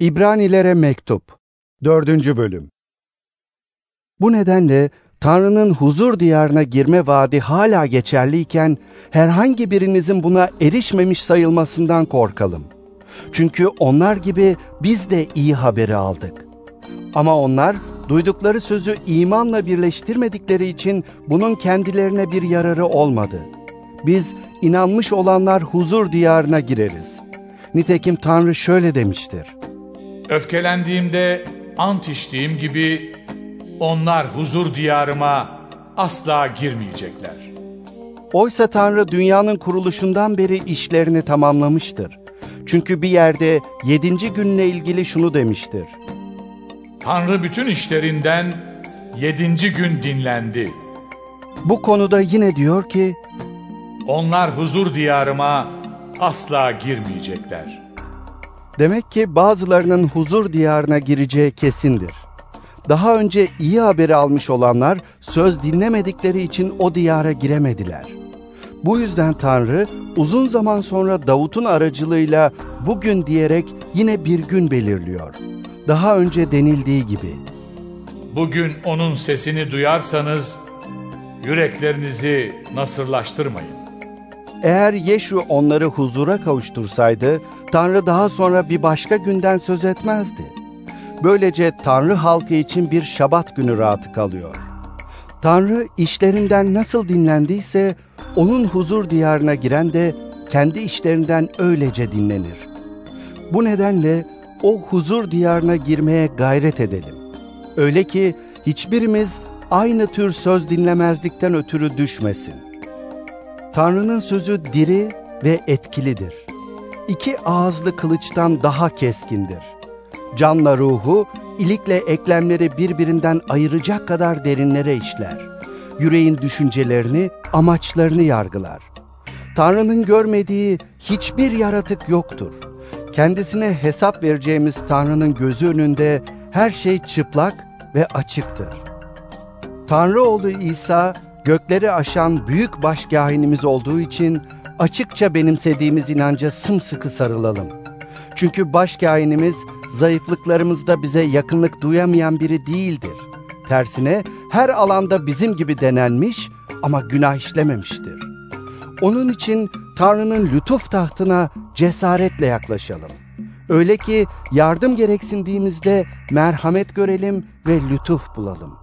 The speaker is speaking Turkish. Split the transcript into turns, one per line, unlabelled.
İbranilere Mektup 4. Bölüm Bu nedenle Tanrı'nın huzur diyarına girme vaadi hala geçerliyken herhangi birinizin buna erişmemiş sayılmasından korkalım. Çünkü onlar gibi biz de iyi haberi aldık. Ama onlar duydukları sözü imanla birleştirmedikleri için bunun kendilerine bir yararı olmadı. Biz inanmış olanlar huzur diyarına gireriz. Nitekim Tanrı şöyle demiştir.
Öfkelendiğimde ant içtiğim gibi onlar huzur diyarıma asla girmeyecekler.
Oysa Tanrı dünyanın kuruluşundan beri işlerini tamamlamıştır. Çünkü bir yerde yedinci günle ilgili şunu demiştir.
Tanrı bütün işlerinden yedinci gün dinlendi.
Bu konuda yine diyor ki,
Onlar huzur diyarıma asla girmeyecekler.
Demek ki bazılarının huzur diyarına gireceği kesindir. Daha önce iyi haberi almış olanlar söz dinlemedikleri için o diyara giremediler. Bu yüzden Tanrı uzun zaman sonra Davut'un aracılığıyla bugün diyerek yine bir gün belirliyor. Daha önce denildiği gibi.
Bugün onun sesini duyarsanız yüreklerinizi nasırlaştırmayın.
Eğer Yeşu onları huzura kavuştursaydı, Tanrı daha sonra bir başka günden söz etmezdi. Böylece Tanrı halkı için bir şabat günü rahatı kalıyor. Tanrı işlerinden nasıl dinlendiyse, onun huzur diyarına giren de kendi işlerinden öylece dinlenir. Bu nedenle o huzur diyarına girmeye gayret edelim. Öyle ki hiçbirimiz aynı tür söz dinlemezlikten ötürü düşmesin. Tanrı'nın sözü diri ve etkilidir. İki ağızlı kılıçtan daha keskindir. Canla ruhu, ilikle eklemleri birbirinden ayıracak kadar derinlere işler. Yüreğin düşüncelerini, amaçlarını yargılar. Tanrı'nın görmediği hiçbir yaratık yoktur. Kendisine hesap vereceğimiz Tanrı'nın gözü önünde her şey çıplak ve açıktır. Tanrı oğlu İsa gökleri aşan büyük başkâhinimiz olduğu için açıkça benimsediğimiz inanca sımsıkı sarılalım. Çünkü başkâhinimiz zayıflıklarımızda bize yakınlık duyamayan biri değildir. Tersine her alanda bizim gibi denenmiş ama günah işlememiştir. Onun için Tanrı'nın lütuf tahtına cesaretle yaklaşalım. Öyle ki yardım gereksindiğimizde merhamet görelim ve lütuf bulalım.